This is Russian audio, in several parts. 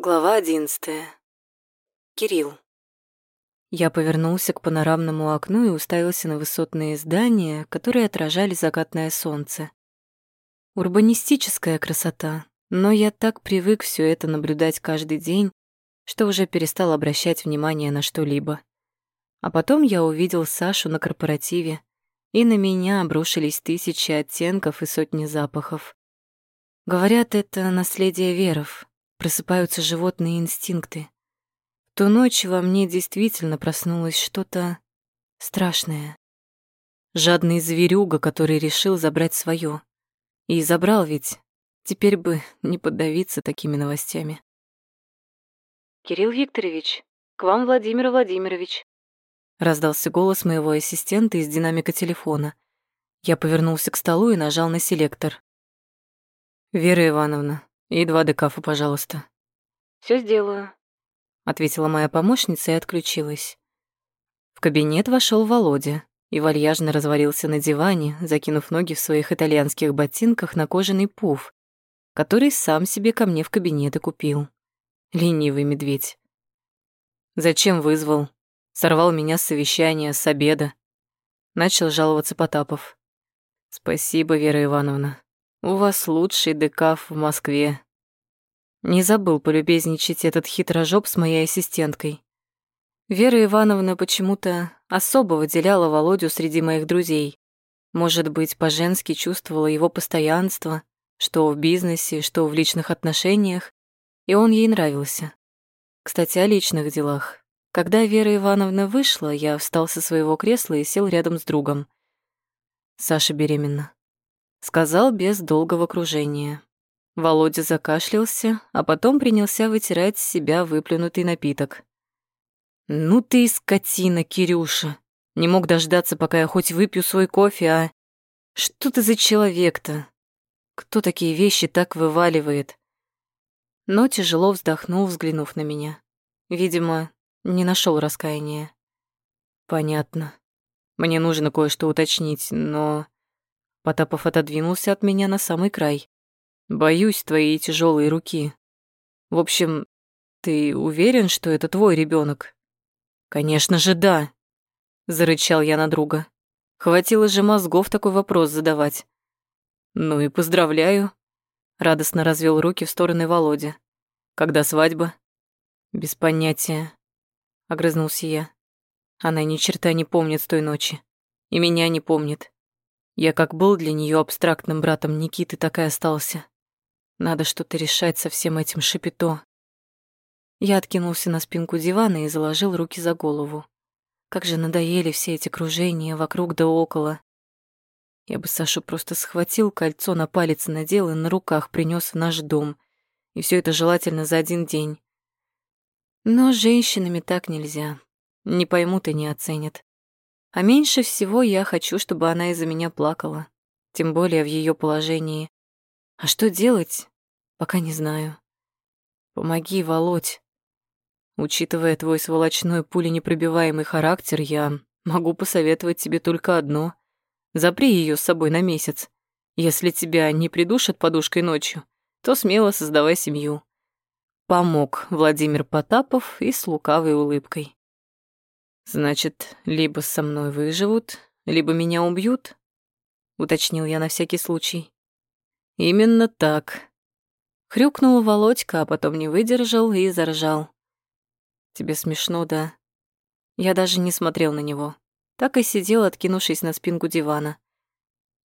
Глава одиннадцатая. Кирилл. Я повернулся к панорамному окну и уставился на высотные здания, которые отражали закатное солнце. Урбанистическая красота, но я так привык все это наблюдать каждый день, что уже перестал обращать внимание на что-либо. А потом я увидел Сашу на корпоративе, и на меня обрушились тысячи оттенков и сотни запахов. Говорят, это наследие веров, просыпаются животные инстинкты. В ту ночь во мне действительно проснулось что-то страшное. Жадный зверюга, который решил забрать свое. И забрал ведь. Теперь бы не поддавиться такими новостями. «Кирилл Викторович, к вам Владимир Владимирович», раздался голос моего ассистента из динамика телефона. Я повернулся к столу и нажал на селектор. «Вера Ивановна, и два декафа, пожалуйста». Все сделаю», — ответила моя помощница и отключилась. В кабинет вошел Володя и вальяжно развалился на диване, закинув ноги в своих итальянских ботинках на кожаный пуф, который сам себе ко мне в кабинет и купил. Ленивый медведь. «Зачем вызвал?» Сорвал меня с совещания, с обеда. Начал жаловаться Потапов. «Спасибо, Вера Ивановна. У вас лучший декаф в Москве. Не забыл полюбезничать этот хитрожоп с моей ассистенткой. Вера Ивановна почему-то особо выделяла Володю среди моих друзей. Может быть, по-женски чувствовала его постоянство, что в бизнесе, что в личных отношениях, и он ей нравился. Кстати, о личных делах. Когда Вера Ивановна вышла, я встал со своего кресла и сел рядом с другом. Саша беременна. Сказал без долгого кружения. Володя закашлялся, а потом принялся вытирать с себя выплюнутый напиток. «Ну ты и скотина, Кирюша! Не мог дождаться, пока я хоть выпью свой кофе, а... Что ты за человек-то? Кто такие вещи так вываливает?» Но тяжело вздохнул, взглянув на меня. Видимо, не нашел раскаяния. «Понятно. Мне нужно кое-что уточнить, но...» Потапов отодвинулся от меня на самый край. «Боюсь твоей тяжелой руки. В общем, ты уверен, что это твой ребенок? «Конечно же, да!» — зарычал я на друга. Хватило же мозгов такой вопрос задавать. «Ну и поздравляю!» — радостно развел руки в стороны Володя. «Когда свадьба?» «Без понятия», — огрызнулся я. Она ни черта не помнит с той ночи. И меня не помнит. Я как был для нее абстрактным братом Никиты, так и остался. Надо что-то решать со всем этим шипито. Я откинулся на спинку дивана и заложил руки за голову. Как же надоели все эти кружения вокруг да около. Я бы Сашу просто схватил, кольцо на палец надел и на руках принес в наш дом. И все это желательно за один день. Но женщинами так нельзя. Не поймут и не оценят. А меньше всего я хочу, чтобы она из-за меня плакала, тем более в ее положении. А что делать, пока не знаю. Помоги, Володь. Учитывая твой сволочной пуленепробиваемый характер, я могу посоветовать тебе только одно. Запри ее с собой на месяц. Если тебя не придушат подушкой ночью, то смело создавай семью. Помог Владимир Потапов и с лукавой улыбкой. «Значит, либо со мной выживут, либо меня убьют?» — уточнил я на всякий случай. «Именно так». Хрюкнул Володька, а потом не выдержал и заржал. «Тебе смешно, да?» Я даже не смотрел на него. Так и сидел, откинувшись на спинку дивана.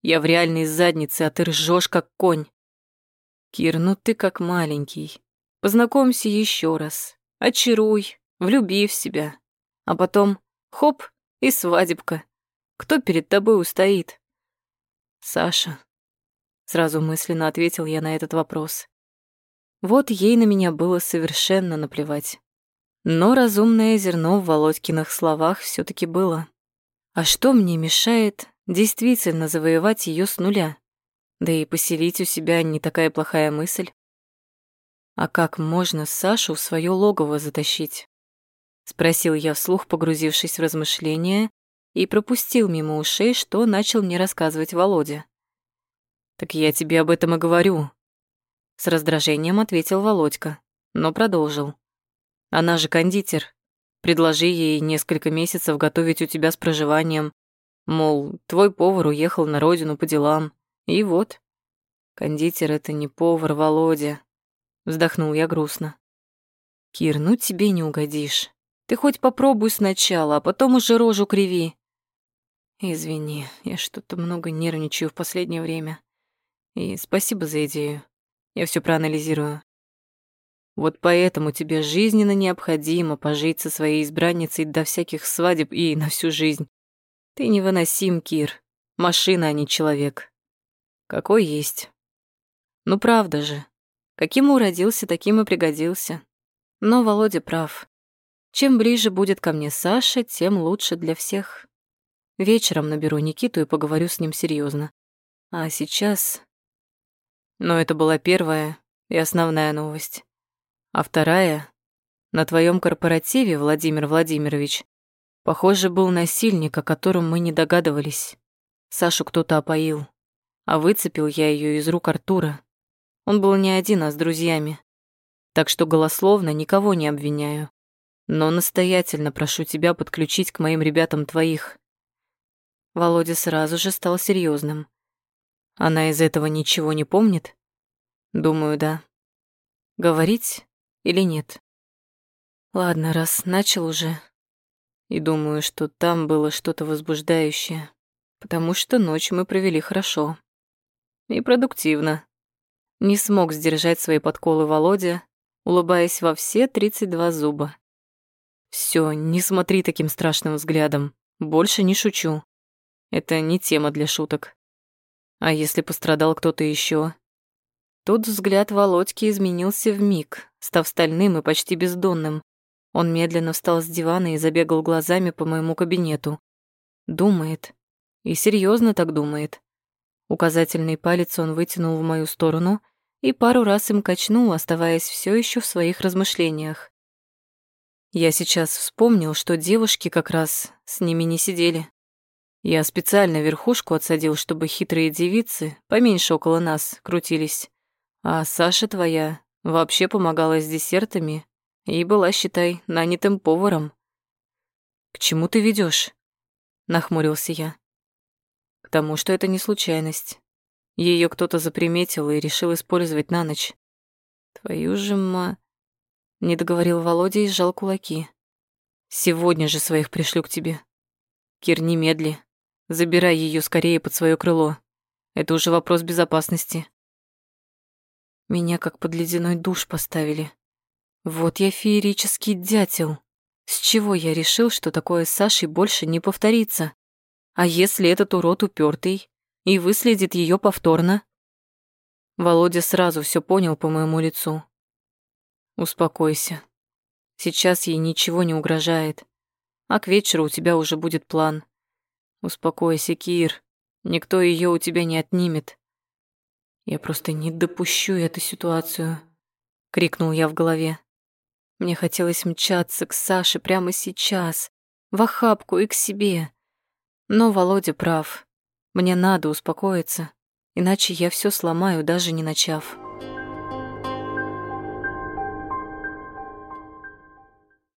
«Я в реальной заднице, а ты ржешь как конь». «Кир, ну ты как маленький. Познакомься еще раз. Очаруй, влюби в себя. А потом хоп, и свадебка. Кто перед тобой устоит? Саша. Сразу мысленно ответил я на этот вопрос. Вот ей на меня было совершенно наплевать. Но разумное зерно в Володькиных словах все таки было. А что мне мешает действительно завоевать ее с нуля? Да и поселить у себя не такая плохая мысль. А как можно Сашу в свое логово затащить? Спросил я вслух, погрузившись в размышления, и пропустил мимо ушей, что начал мне рассказывать Володя. «Так я тебе об этом и говорю», — с раздражением ответил Володька, но продолжил. Она же кондитер. Предложи ей несколько месяцев готовить у тебя с проживанием. Мол, твой повар уехал на родину по делам. И вот. Кондитер — это не повар, Володя. Вздохнул я грустно. Кир, ну тебе не угодишь. Ты хоть попробуй сначала, а потом уже рожу криви. Извини, я что-то много нервничаю в последнее время. И спасибо за идею. Я все проанализирую. Вот поэтому тебе жизненно необходимо пожить со своей избранницей до всяких свадеб и на всю жизнь. Ты невыносим, Кир. Машина, а не человек. Какой есть. Ну правда же. Каким уродился, таким и пригодился. Но Володя прав. Чем ближе будет ко мне Саша, тем лучше для всех. Вечером наберу Никиту и поговорю с ним серьезно. А сейчас... Но это была первая и основная новость. А вторая... На твоем корпоративе, Владимир Владимирович, похоже, был насильник, о котором мы не догадывались. Сашу кто-то опоил. А выцепил я ее из рук Артура. Он был не один, а с друзьями. Так что голословно никого не обвиняю. Но настоятельно прошу тебя подключить к моим ребятам твоих. Володя сразу же стал серьезным. Она из этого ничего не помнит? Думаю, да. Говорить или нет? Ладно, раз начал уже. И думаю, что там было что-то возбуждающее, потому что ночь мы провели хорошо. И продуктивно. Не смог сдержать свои подколы Володя, улыбаясь во все 32 зуба. Все, не смотри таким страшным взглядом. Больше не шучу. Это не тема для шуток. А если пострадал кто-то еще? Тут взгляд Володьки изменился в миг, став стальным и почти бездонным. Он медленно встал с дивана и забегал глазами по моему кабинету. Думает. И серьезно так думает. Указательный палец он вытянул в мою сторону и пару раз им качнул, оставаясь все еще в своих размышлениях. Я сейчас вспомнил, что девушки как раз с ними не сидели. Я специально верхушку отсадил, чтобы хитрые девицы поменьше около нас крутились. А Саша твоя вообще помогала с десертами и была, считай, нанятым поваром. «К чему ты ведешь? нахмурился я. «К тому, что это не случайность. Ее кто-то заприметил и решил использовать на ночь. Твою же ма...» Не договорил Володя и сжал кулаки. «Сегодня же своих пришлю к тебе. Кир, немедли. Забирай ее скорее под свое крыло. Это уже вопрос безопасности. Меня как под ледяной душ поставили. Вот я феерический дятел. С чего я решил, что такое с Сашей больше не повторится? А если этот урод упертый и выследит ее повторно? Володя сразу все понял по моему лицу. Успокойся. Сейчас ей ничего не угрожает. А к вечеру у тебя уже будет план. Успокойся, Кир. Никто ее у тебя не отнимет. Я просто не допущу эту ситуацию, крикнул я в голове. Мне хотелось мчаться к Саше прямо сейчас, в охапку и к себе. Но Володя прав. Мне надо успокоиться, иначе я все сломаю, даже не начав.